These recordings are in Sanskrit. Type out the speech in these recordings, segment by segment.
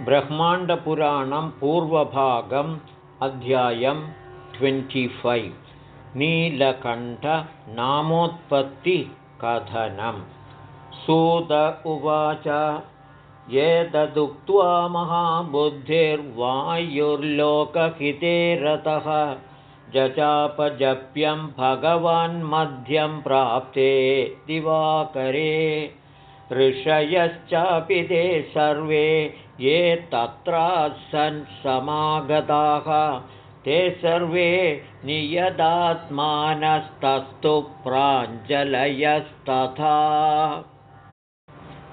ब्रह्माण्डपुराणं पूर्वभागम् अध्यायं ट्वेण्टिफैव् नीलकण्ठनामोत्पत्तिकथनं। सूत उवाच एतदुक्त्वा महाबुद्धिर्वायुर्लोकहिते रतः। जचापजप्यं भगवान्मध्यं प्राप्ते दिवाकरे। ऋषयश्चापि ते सर्वे ये तत्रासन् समागताः ते सर्वे नियदात्मानस्तस्तु प्राञ्जलयस्तथा।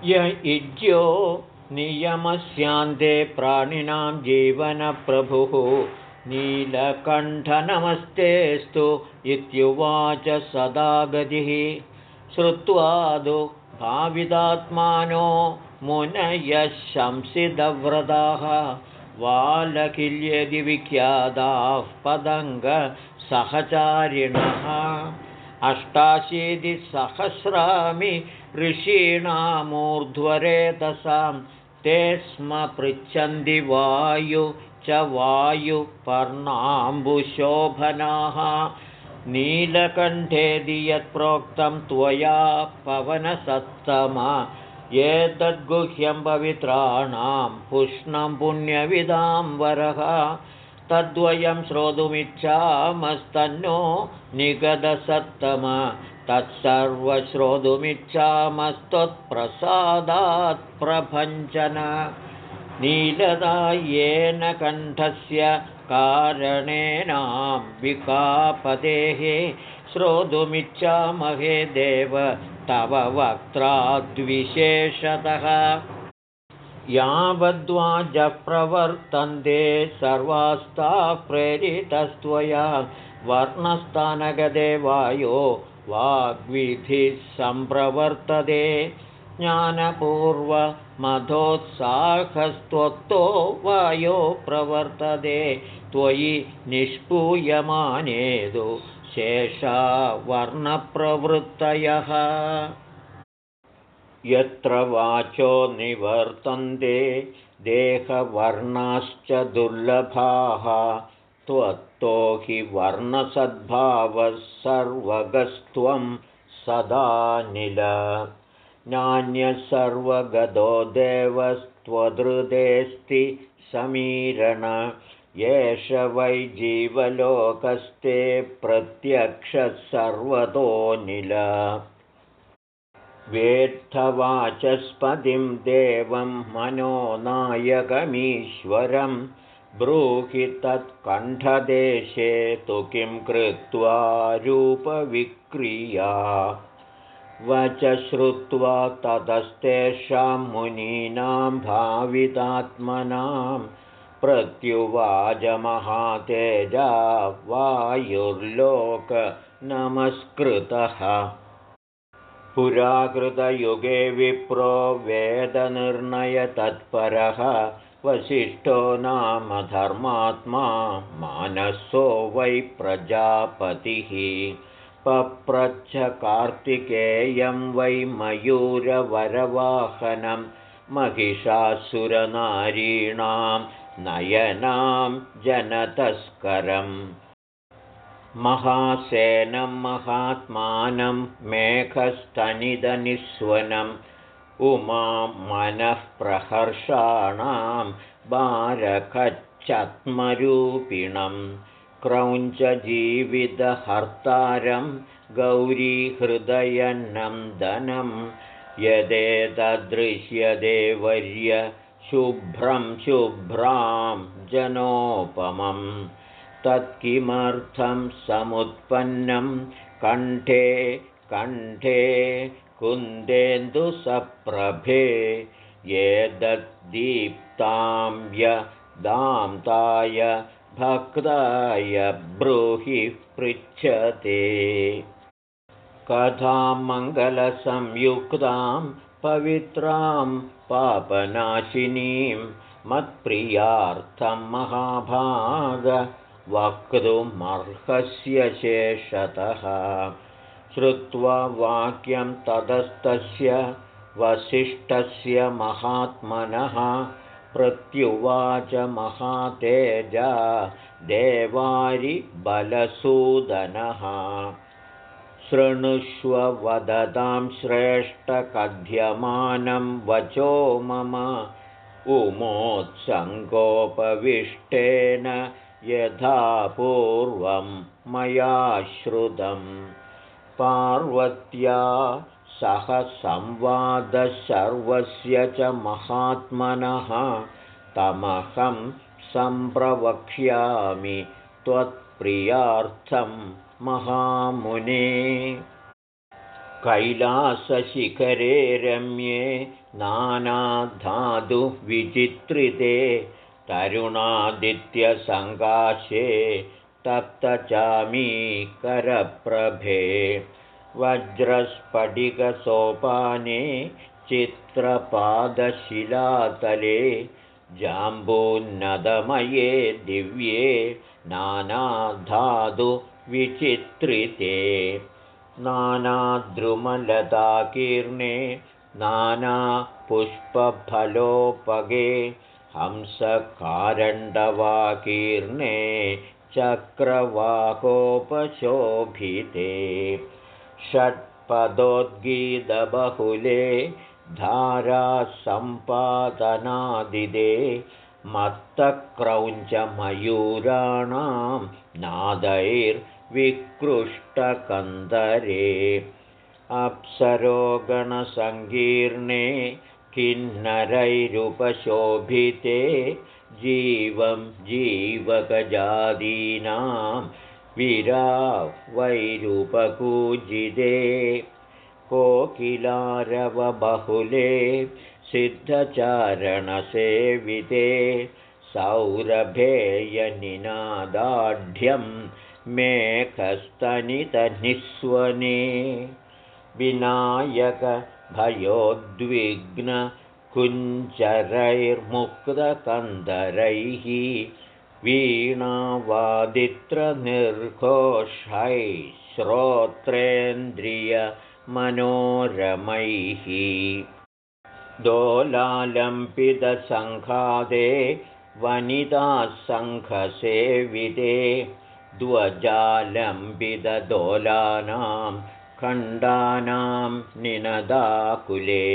य इज्यो नियमस्यान्ते प्राणिनां जीवनप्रभुः नीलकण्ठनमस्तेस्तु इत्युवाच सदा गतिः। श्रुत्वादु भाविदात्मानो मुनयः शंसिदव्रताः वालकिल्यदि विख्याताः पदङ्गसहचारिणः अष्टाशीतिसहस्रामि ऋषीणामूर्ध्वरेतसां ते स्म पृच्छन्ति वायु च वायुपर्णाम्बुशोभनाः नीलकण्ठेदि यत्प्रोक्तं त्वया पवनसत्तम एतद्गुह्यं पवित्राणां पुष्णं पुण्यविदां वरः। तद्वयं श्रोतुमिच्छामस्तन्नो निगदसत्तम तत्सर्वश्रोतुमिच्छामस्त्वत्प्रसादात् प्रभञ्जन। नीलदा येन कण्ठस्य कारणेनाम्बिकापतेः श्रोतुमिच्छामहे देव तव वक्त्राद्विशेषतः। यावद्वाजप्रवर्तन्ते सर्वास्ताः प्रेरितस्त्वया वर्णस्थानगदेवायो वाग्विधिः सम्प्रवर्तते ज्ञानपूर्वमधोत्साहस्त्वत्तो वायो प्रवर्तते। त्वयि निष्पूयमानेदु शेषा वर्णप्रवृत्तयः यत्र वाचो निवर्तन्ते देहवर्णाश्च दुर्लभाः त्वत्तो हि वर्णसद्भावः सर्वगस्त्वं सदा निल नान्यः सर्वगतो देवस्त्वदृदेस्ति समीरण। एष वै जीवलोकस्ते प्रत्यक्षः सर्वतोऽनिल वेत्थवाचस्पतिं देवं मनोनायकमीश्वरं ब्रूहि तत्कण्ठदेशे तु किं कृत्वा रूपविक्रिया वच श्रुत्वा ततस्तेषां मुनीनां भावितात्मनां प्रत्युवाचमहातेजा वायुर्लोकनमस्कृतः पुराकृतयुगे विप्रो वेदनिर्णयतत्परः वसिष्ठो नाम धर्मात्मा मानसो वै प्रजापतिः पप्रच्छ कार्तिकेयं वै मयूरवरवाहनं महिषासुरनारीणां नयनां जनतस्करम्। महासेनं महात्मानं मेघस्तनिदनिस्वनम् उमां मनःप्रहर्षाणां बारकच्छत्मरूपिणं क्रौञ्चजीवितहर्तारं गौरीहृदयनन्दनं यदेतदृश्यदेवर्य शुभ्रं शुभ्रां जनोपमम् तत्किमर्थं समुत्पन्नं कण्ठे कण्ठे कुन्देन्दुसप्रभे ये दद्दीप्तां दान्ताय भक्ताय ब्रूहि पृच्छते। कथां मङ्गलसंयुक्तां पवित्रां पापनाशिनीं मत्प्रियार्थं महाभाग वक्तुमर्हस्य शेषतः। श्रुत्वा वाक्यं ततस्तस्य वसिष्ठस्य महात्मनः प्रत्युवाच महातेजा देवारिबलसूदनः। शृणुष्व वदतां श्रेष्ठकथ्यमानं वचो मम उमोत्सङ्गोपविष्टेन यथा पूर्वं मया श्रुतं। पार्वत्या सह संवादः सर्वस्य च महात्मनः तमहं सम्प्रवक्ष्यामि त्वत्प्रियार्थं महामुने। कैलासशिखरे रम्ये नानाधातुविचित्रिते तरुणादित्यसङ्काशे तप्तचामीकरप्रभे वज्रस्फटिकसोपाने चित्रपादशिलातले जाम्बून्नदमये दिव्ये नानाधातुविचित्रिते। नानाद्रुमलताकीर्णे नानापुष्पफलोपगे हंसकारण्डवाकीर्णे चक्रवाकोपशोभिते षट्पदोद्गीतबहुले धारासम्पादनादिदे मत्तक्रौञ्चमयूराणां नादैर्विकृष्टकन्दरे। अप्सरोगणसङ्कीर्णे किन्नरैरुपशोभिते जीवं जीवकजादीनां विरावैरुपकूजिते कोकिलारवबहुले सिद्धचारणसेविते। सौरभेयनिनादाढ्यं मेखस्तनितनिस्वने विनायकभयोद्विग्नकुञ्चरैर्मुक्तकन्दरैः वीणावादित्रनिर्घोषैः श्रोत्रेन्द्रियमनोरमैः दोलालम्बितसङ्घाते वनितासङ्घसेविते ध्वजालम्बितदोलानां खण्डानां निनदाकुले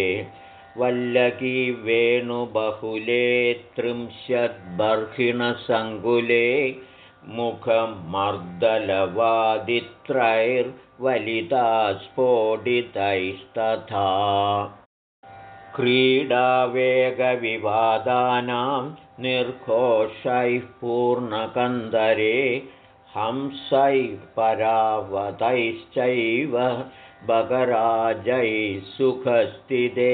वल्लकी वेणुबहुले त्रिंशद्बर्हिणसङ्कुले मुखमर्दलवादित्रैर्वलिता स्फोटितैस्तथा क्रीडावेगविवादानां निर्घोषैः पूर्णकन्दरे हंसैः परावतैश्चैव बगराजैः सुखस्थिते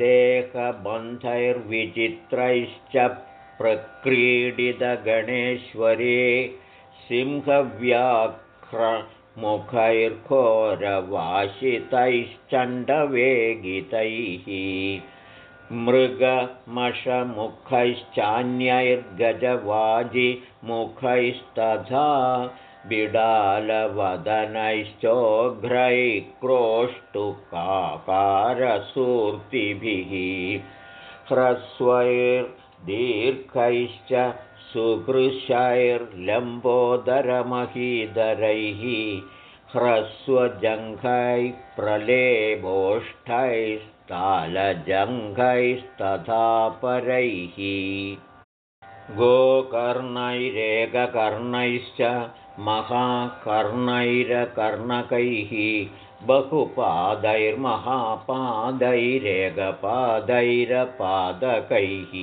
देहबन्धैर्विचित्रैश्च प्रक्रीडितगणेश्वरे सिंहव्याघ्रमुखैर्घोरवाशितैश्चण्डवेगितैः मृगमशमुखैश्चान्यैर्गजवाजिमुखैस्तथा बिडालवदनैश्चोघ्रैक्रोष्टुकाकारसूर्तिभिः ह्रस्वैर्दीर्घैश्च सुभृशैर्लम्बोदरमहीधरैः ह्रस्वजङ्घैः प्रलेबोष्ठैस्तालजङ्घैस्तथा परैः गोकर्णैरेककर्णैश्च महाकर्णैरकर्णकैः बहुपादैर्महापादैरेकपादैरपादकैः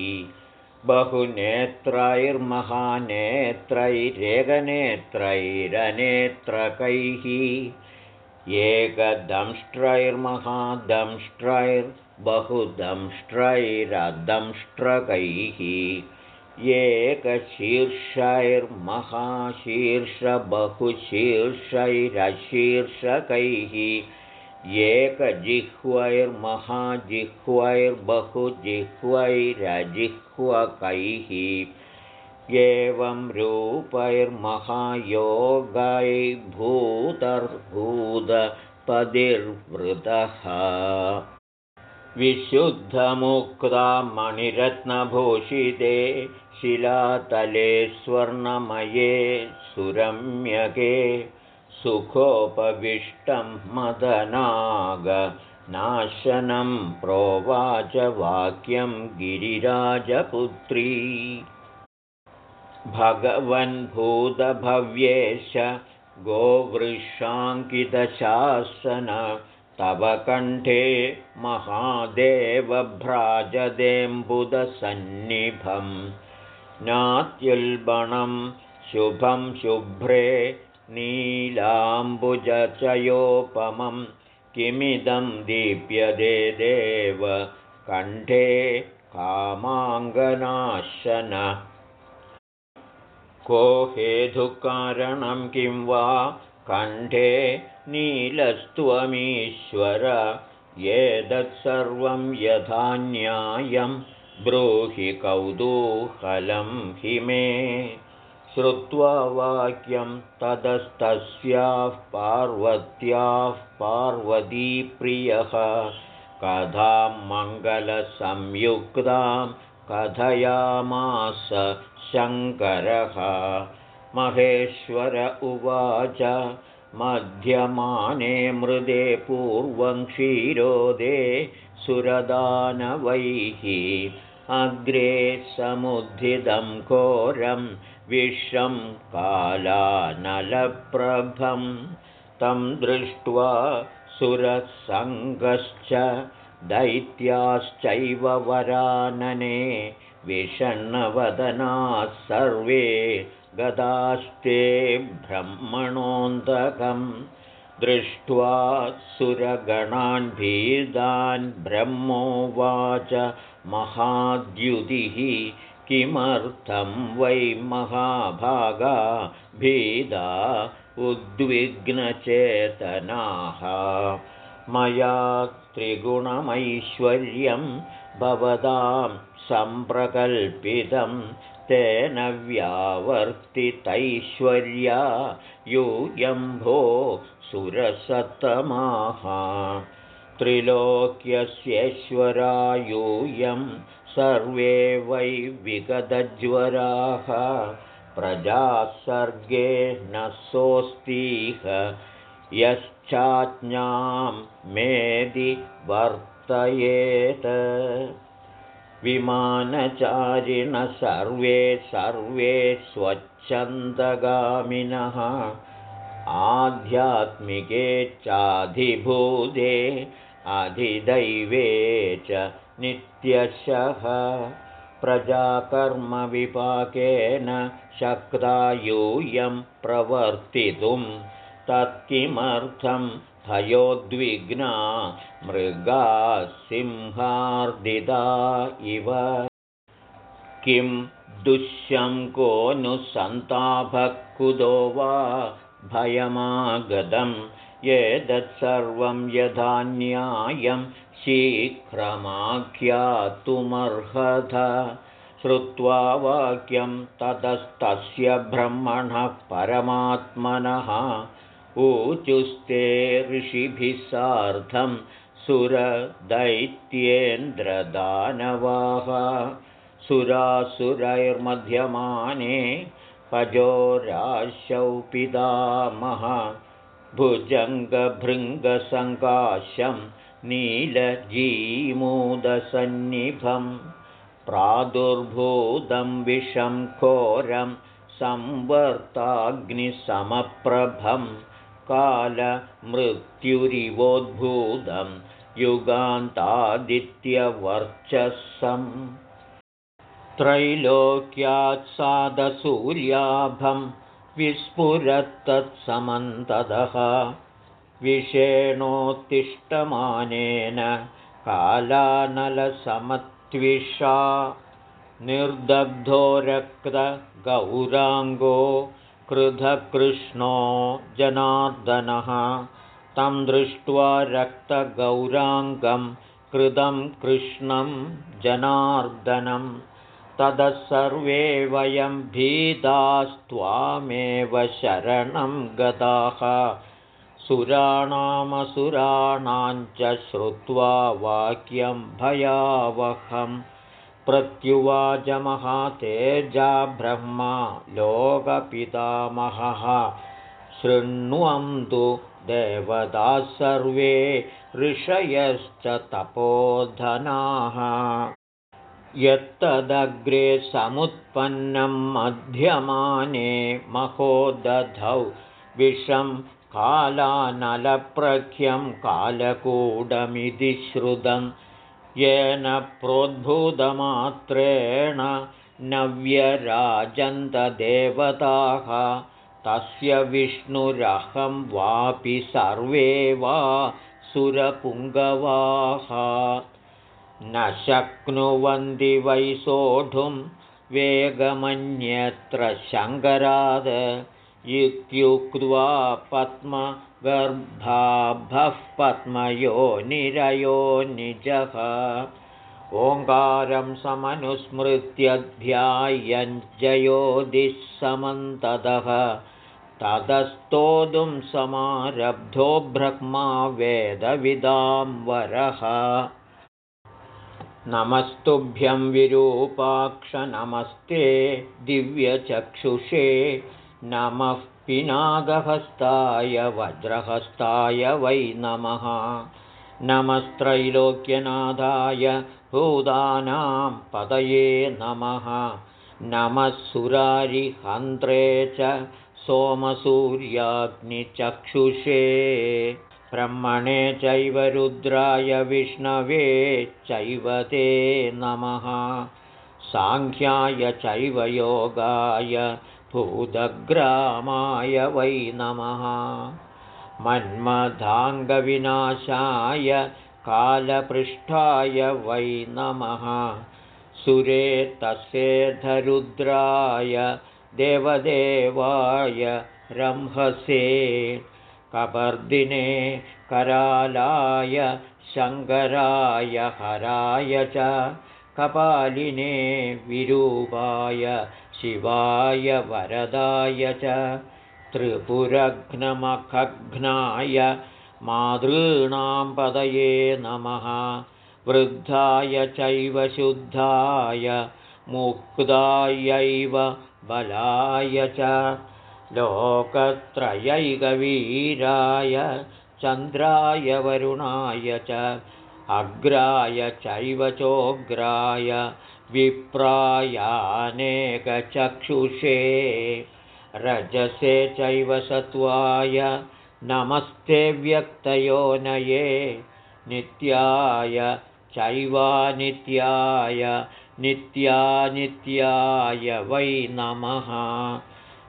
बहुनेत्रैर्महानेत्रैरेकनेत्रैरनेत्रकैः एकदंष्ट्रैर्महादंष्ट्रैर्बहुदंष्ट्रैरदंष्ट्रकैः एकशीर्षैर्महाशीर्षबहुशीर्षैरशीर्षकैः एकजिह्वैर्महाजिह्वैर्बहुजिह्वैरजिह्वकैः एवं रूपैर्महायोगैर्भूतर्भूतपदिर्वृतः। विशुद्धमुक्ता मणिरत्नभूषिते शिलातले स्वर्णमये सुरम्यके सुखोपविष्टं मदनागनाशनं प्रोवाच वाक्यं गिरिराजपुत्री। भगवन्भूतभव्येश गोवृषाङ्कितशासन तव कण्ठे महादेवभ्राजदेम्बुदसन्निभं नात्युल्बणं शुभं शुभ्रे नीलाम्बुजचयोपमं किमिदं दीप्यदे देव कण्ठे कामाङ्गनाशन। को हेतुकारणं किं वा? कण्ठे नीलस्त्वमीश्वर। एतत्सर्वं यथा न्यायं ब्रूहि कौतूहलं हि मे श्रुत्वा वाक्यं ततस्तस्याः पार्वत्याः पार्वतीप्रियः। कथां मङ्गलसंयुक्तां कथयामास शङ्करः। महेश्वर उवाच मध्यमाने मृदे पूर्वं क्षीरोदे सुरदानवैः अग्रे समुद्धितं घोरं विश्वं कालानलप्रभं। तं दृष्ट्वा सुरसङ्गश्च दैत्याश्चैव वरानने विषण्णवदनाः सर्वे गदास्ते ब्रह्मणोऽन्तकं दृष्ट्वा सुरगणान् भीदान् ब्रह्मोवाच महाद्युतिः किमर्थं वै महाभागा भीदा उद्विग्नचेतनाः मया त्रिगुणमैश्वर्यं भवतां सम्प्रकल्पितं तेन व्यावर्तितैश्वर्या यूयम्भो सुरसत्तमाः त्रिलोक्यस्येश्वरा यूयं सर्वे वै विगतज्वराः। प्रजासर्गे न सोऽस्तीह यश्चाज्ञां मेदि वर्तयेत्। विमानचारिणः सर्वे सर्वे स्वच्छन्दगामिनः। आध्यात्मिके चाधिभूते अधिदैवे च नित्यशः। प्रजाकर्मविपाकेन शक्ता यूयं प्रवर्तितुं तत्किमर्थं हयोद्विग्ना मृगाः सिंहार्दिदा इव। किं दुःशङ्कोऽनुसन्तापः कुतो वा भयमागतं एतत्सर्वं यथा न्यायं शीघ्रमाख्यातुमर्हत श्रुत्वा वाक्यं ततस्तस्य ब्रह्मणः परमात्मनः ऊचुस्ते ऋषिभिः सार्धं सुरदैत्येन्द्रदानवाः। सुरासुरैर्मध्यमाने पजोराशौ पितामह भुजङ्गभृङ्गसङ्काशं नीलजीमूदसन्निभं। प्रादुर्भूतं विषं घोरं संवर्ताग्निसमप्रभम् कालमृत्युरिवोद्भूतं युगान्तादित्यवर्चसं त्रैलोक्यात्सादसूर्याभं विस्फुरत्तत्समन्ततः विषेणोत्तिष्ठमानेन कालानलसमत्विषा निर्दग्धो रक्तगौराङ्गो कृधकृष्णो जनार्दनः। तं दृष्ट्वा रक्तगौराङ्गं कृतं कृष्णं जनार्दनं। ततः सर्वे वयं भीतास्त्वामेव शरणं गताः। सुराणामसुराणाञ्च श्रुत्वा वाक्यं प्रत्युवाचमहातेजा ब्रह्मा लोकपितामहः। शृण्वन्तु देवताः सर्वे ऋषयश्च तपोधनाः। यत्तदग्रे समुत्पन्नं मध्यमाने महोदधौ विषं कालानलप्रख्यं कालकूटमिति श्रुतं येन प्रोद्भूतमात्रेण नव्यराजन्तदेवताः तस्य विष्णुरहं वापि सर्वे वा सुरपुङ्गवाः। न शक्नुवन्ति वै सोढुं वेगमन्यत्र शङ्कराद इत्युक्त्वा पद्मगर्भाभः पद्मयो निरयो निजः। ओङ्कारं समनुस्मृत्य ध्यायञ्जयोदिः ततस्तोदुं समारब्धो ब्रह्मा वेदविदां वरः। नमस्तुभ्यं विरूपाक्ष नमस्ते दिव्यचक्षुषे नमः पिनागहस्ताय वज्रहस्ताय वै नमः। नमस्त्रैलोक्यनाथाय भूतानां पदये नमः। नमः सुरारिहन्त्रे च सोमसूर्याग्निचक्षुषे। ब्रह्मणे चैव रुद्राय विष्णवे चैव ते नमः। साङ्ख्याय चैव योगाय भूतग्रामाय वै नमः। मन्मधाङ्गविनाशाय कालपृष्ठाय वै नमः। सुरे तस्येधरुद्राय देवदेवाय रंहसे। कपर्दिने करालाय शङ्कराय हराय च कपालिने विरूपाय शिवाय वरदाय च। त्रिपुरघ्नमखघ्नाय मातॄणां पदये नमः। वृद्धाय चैव शुद्धाय मुक्तायैव बलाय च। लोकत्रयैकवीराय चन्द्राय वरुणाय च अग्राय चैव चोग्राय विप्रायानेकचक्षुषे रजसे चैव सत्त्वाय नमस्ते व्यक्तयोनये नित्याय चैवानित्याय नित्यानित्याय वै नमः।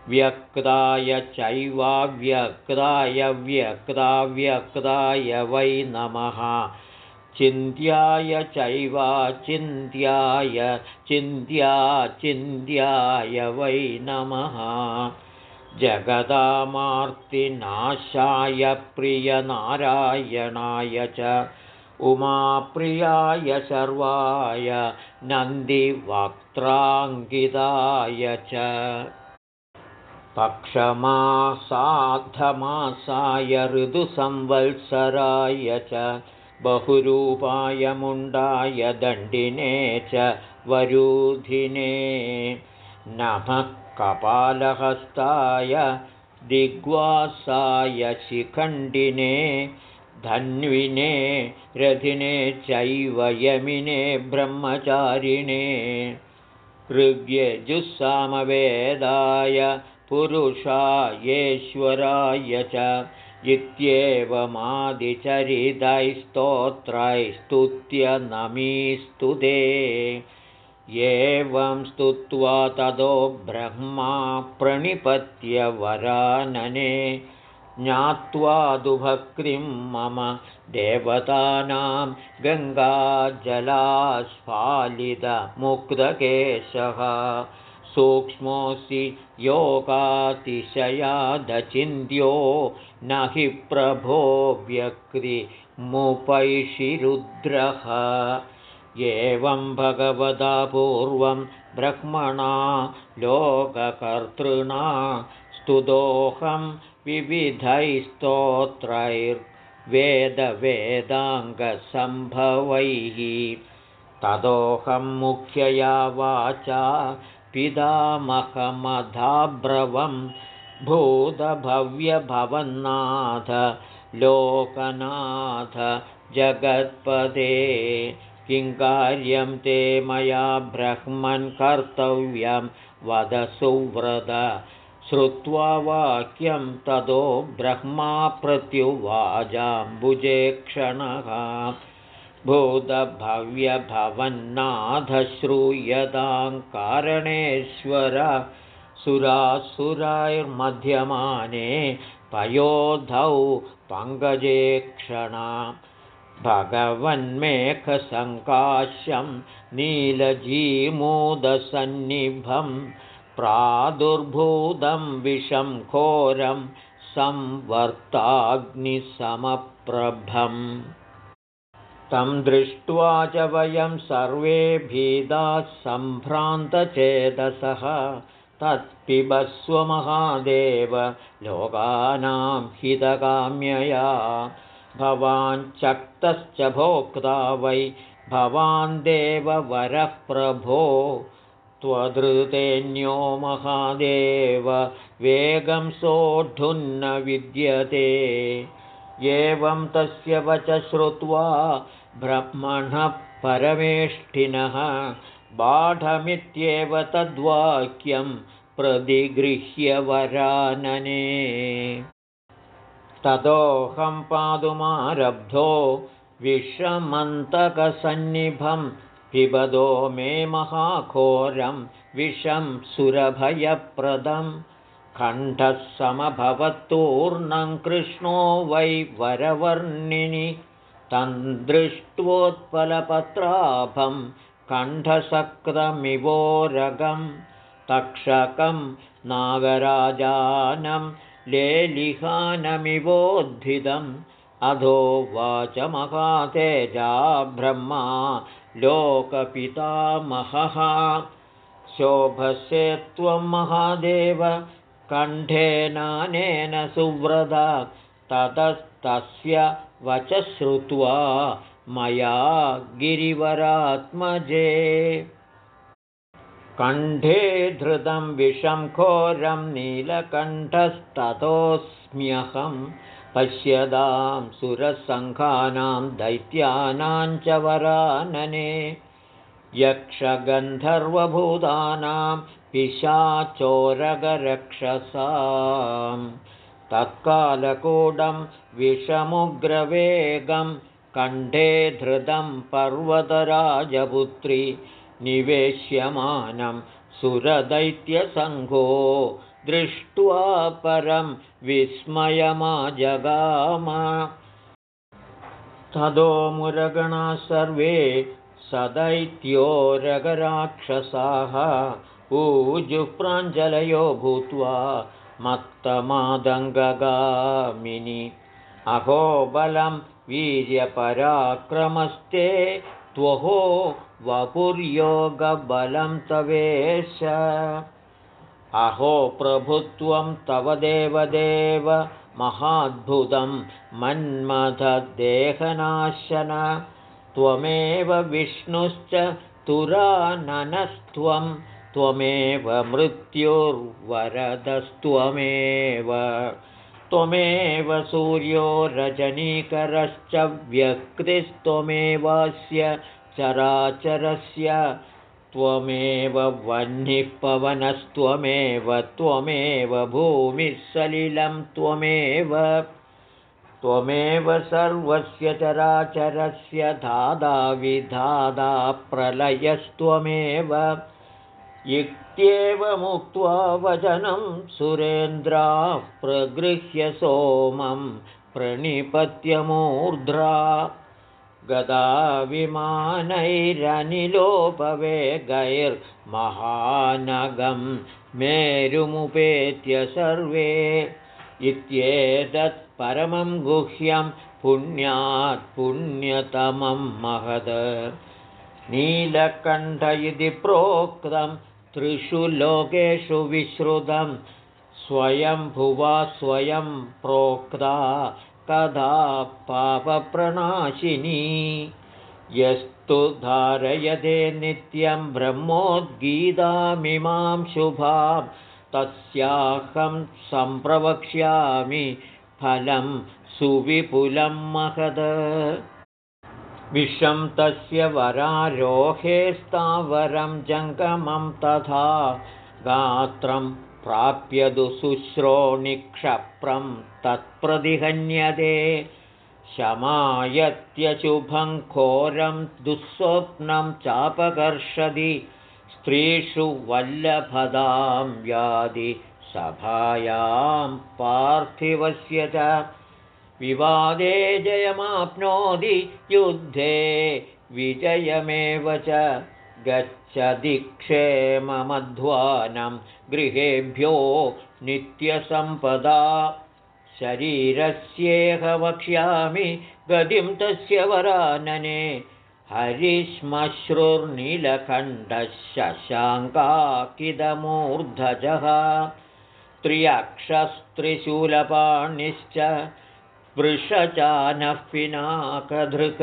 व्यक्ताय चैवाव्यक्ताय व्यक्ताव्यक्ताय वै नमः चिन्त्याय चैवाचिन्त्याय चिन्त्याचिन्त्याय वै नमः। जगदामार्तिनाशाय प्रियनारायणाय च उमाप्रियाय सर्वाय नन्दिवक्त्राङ्गिताय च। पक्षमासाधमासाय ऋदुसंवत्सराय च बहुरूपाय मुण्डाय दण्डिने च वरूधिने। नमः कपालहस्ताय दिग्वासाय शिखण्डिने धन्विने रथिने चैव यमिने ब्रह्मचारिणे। ऋग्यजुस्सामवेदाय पुरुषायेश्वराय च इत्येवमादिचरितैस्तोत्रैस्तुत्य नमीस्तु ते। एवं स्तुत्वा ततो ब्रह्मा प्रणिपत्य वरानने। ज्ञात्वा दुभक्तिं मम देवतानां गङ्गाजलास्फालितमुक्तकेशः सूक्ष्मोऽसि योगातिशयादचिन्त्यो न हि प्रभो व्यक्तिमुपैषिरुद्रः। एवं भगवता पूर्वं ब्रह्मणा लोककर्तृणा स्तुतोऽहं विविधैस्तोत्रैर्वेदवेदाङ्गसम्भवैः। तदोऽहं मुख्यया वाचा पितामहमधाब्रवं भूतभव्यभवन्नाथ लोकनाथ जगत्पदे किं कार्यं ते मया ब्रह्मन् कर्तव्यं वद सुव्रत। श्रुत्वा वाक्यं ततो ब्रह्मा प्रत्युवाजाम्बुजे क्षणः भूतभव्यभवन्नाथश्रूयताङ्कारणेश्वर सुरासुरैर्मध्यमाने पयोधौ पङ्कजे क्षणा भगवन्मेघसङ्काश्यं नीलजीमूदसन्निभं प्रादुर्भूतं विषं घोरं संवर्ताग्निसमप्रभम् तं दृष्ट्वा च वयं सर्वे भीदाः सम्भ्रान्तचेतसः। तत्पिबस्वमहादेव लोकानां हितकाम्यया। भवाञ्चक्तश्च भोक्ता वै भवान् देववरः प्रभो। त्वदृतेऽन्यो महादेव वेगं सोढुन्न विद्यते। एवं तस्य वच श्रुत्वा ब्रह्मणः परमेष्ठिनः बाढमित्येव तद्वाक्यं प्रतिगृह्य वरानने। ततोऽहं पादुमारब्धो विषमन्तकसन्निभं पिबदो मे महाघोरं विषं सुरभयप्रदं। कण्ठः समभवत्तूर्णं कृष्णो वै वरवर्णिनि दृष्ट्वोत्पलपत्राभं कण्ठसक्रमिवोरगं तक्षकं नागराजानं लेलिहानमिवोद्धितम् अधो वाचमहातेजा ब्रह्मा लोकपितामहः शोभसे त्वं महादेव कण्ठेनानेन सुव्रता ततस्तस्य वच श्रुत्वा मया गिरिवरात्मजे। कण्ठे धृतं विषं घोरं नीलकण्ठस्ततोऽस्म्यहं पश्यदां सुरसङ्घानां दैत्यानां च वरानने। यक्षगन्धर्वभूतानां पिशाचोरगरक्षसां तत्कालकूडं विषमुग्रवेगं कण्ठे धृतं पर्वतराजपुत्री निवेश्यमानं सुरदैत्यसङ्घो दृष्ट्वा परं विस्मयमाजगाम तदो मुरगणा सर्वे सदैत्योरगराक्षसाः ऊजुप्राञ्जलयो भूत्वा मत्तमादङ्गगामिनि। अहोबलं वीर्यपराक्रमस्ते त्वहो वपुर्योगबलं तवेश। अहो प्रभुत्वं तव देवदेव महाद्भुतं मन्मथदेहनाशन। त्वमेव विष्णुश्च तुराननस्त्वं त्वमेव मृत्युर्वरदस्त्वमेव। त्वमेव सूर्यो रजनीकरश्च व्यक्तिस्त्वमेवास्य चराचरस्य। त्वमेव वह्निः पवनस्त्वमेव त्वमेव भूमिः सलिलं त्वमेव। त्वमेव सर्वस्य चराचरस्य धादा विधादा प्रलयस्त्वमेव इत्येवमुक्त्वा वचनं सुरेन्द्राः प्रगृह्य सोमं प्रणिपत्यमूर्ध्रा। गदाविमानैरनिलोपवेगैर्महानगं मेरुमुपेत्य सर्वे। इत्येतत् परमं गुह्यं पुण्यात् पुण्यतमं महद नीलकण्ठ इति प्रोक्तं त्रिषु लोकेषु विश्रुतं स्वयंभुवा स्वयं प्रोक्ता कदा पापप्रणाशिनी। यस्तु धारयते नित्यं ब्रह्मोद्गीतामिमां शुभां तस्याहं सम्प्रवक्ष्यामि फलं सुविपुलं महद विषं तस्य वरारोहे स्थावरं जङ्गमं तथा गात्रं प्राप्यदु शुश्रोणिक्षप्रं तत्प्रतिहन्यते। शमायत्यशुभं घोरं दुःस्वप्नं चापकर्षति स्त्रीषु वल्लभदां व्याधि सभायां पार्थिवस्य च विवादे जयमाप्नोति युद्धे विजयमेव च गच्छति क्षेममध्वानं गृहेभ्यो नित्यसम्पदा शरीरस्येह वक्ष्यामि गतिं तस्य वरानने हरिश्मश्रुर्नीलखण्डः शशाङ्काकिदमूर्धजः त्र्यक्षस्त्रिशूलपाणिश्च वृषचानः पिनाकधृक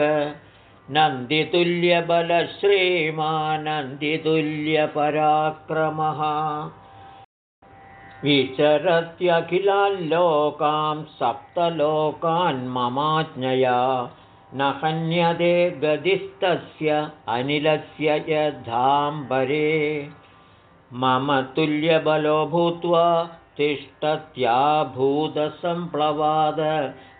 नन्दितुल्यबलश्रीमानन्दितुल्यपराक्रमः। विचरत्यखिलाल्लोकां सप्तलोकान् ममाज्ञया न हन्यते गदिस्तस्य अनिलस्य यधाम्बरे मम तुल्यबलो भूत्वा तिष्ठत्याभूतसम्प्लवाद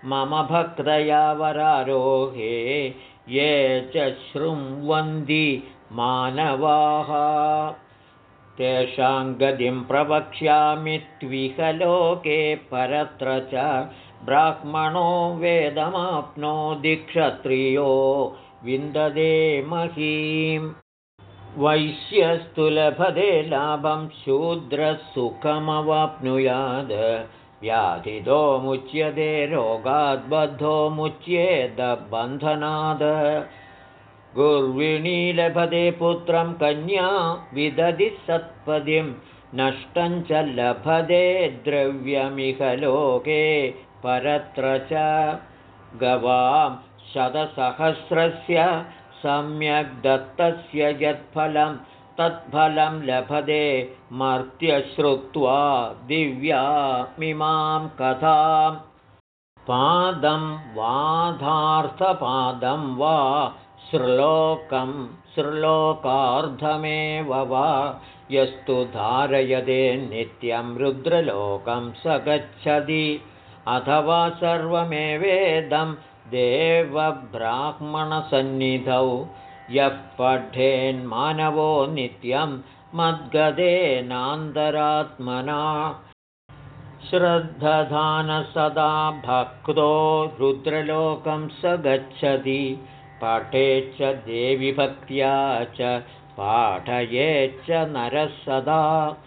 मम भक्तया वरारोहे ये च शृण्वन्ति मानवाः। तेषां गतिं प्रवक्ष्यामि त्विहलोके परत्र च ब्राह्मणो वेदमाप्नो विन्ददे महीम्। वैश्यस्तु लभते लाभं शूद्रसुखमवाप्नुयाद मुच्यते रोगाद्बद्धो मुच्येदबन्धनाद गुर्विणी लभते पुत्रं कन्या विदधि सत्पदिं नष्टं च लभते द्रव्यमिह लोके परत्र च। गवां शतसहस्रस्य सम्यग् दत्तस्य यत्फलं तत्फलं लभते मर्त्यश्रुत्वा दिव्यामिमां कथां पादं वाधार्थपादं वा श्लोकं श्लोकार्धमेव वा यस्तु धारयते नित्यं रुद्रलोकं स गच्छति अथवा सर्वमेवेदं देवब्राह्मणसन्निधौ यः पठेन्मानवो नित्यं मद्गदेनान्तरात्मना। श्रद्धधानसदा भक्तो रुद्रलोकं स गच्छति पठेच्च देविभक्त्या च पाठयेच्च नरः सदा।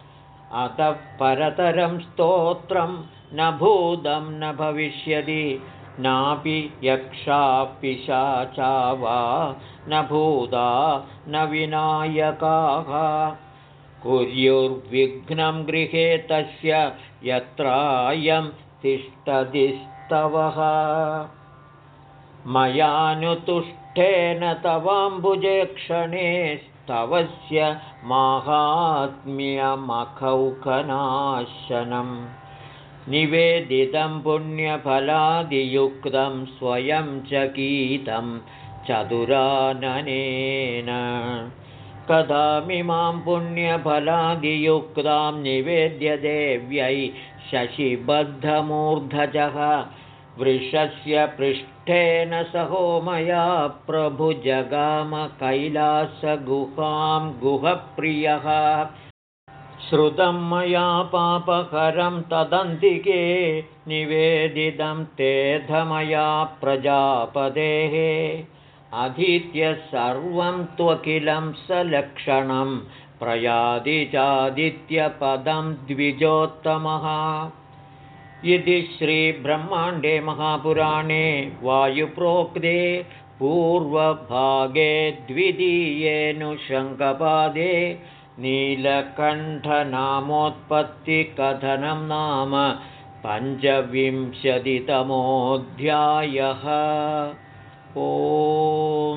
अतः परतरं स्तोत्रं न भूतं न भविष्यति नापि यक्षापिशाचा वा न भूता न विनायकाः। कुर्युर्विघ्नं गृहे तस्य यत्रायं तिष्ठतिस्तवः मयानुतुष्ठेन तवाम्बुजेक्षणेस्तवस्य माहात्म्यमखौखनाशनम् निवेदितं पुण्यफलादियुक्तं स्वयं च गीतं चतुराननेन। कदामिमां पुण्यफलादियुक्तां निवेद्य देव्यै शशिबद्धमूर्धजः। वृषस्य पृष्ठेन सहो मया प्रभुजगामकैलासगुहां गुहप्रियः श्रुतं मया पापकरं तदन्तिके निवेदितं तेधमया प्रजापदेः अधीत्य सर्वं त्वखिलं सलक्षणं प्रयादि चादित्यपदं द्विजोत्तमः। इति श्रीब्रह्माण्डे महापुराणे वायुप्रोक्ते पूर्वभागे द्वितीयेऽनुशङ्कपादे नीलकण्ठनामोत्पत्तिकथनं नाम पञ्चविंशतितमोऽध्यायः। ओ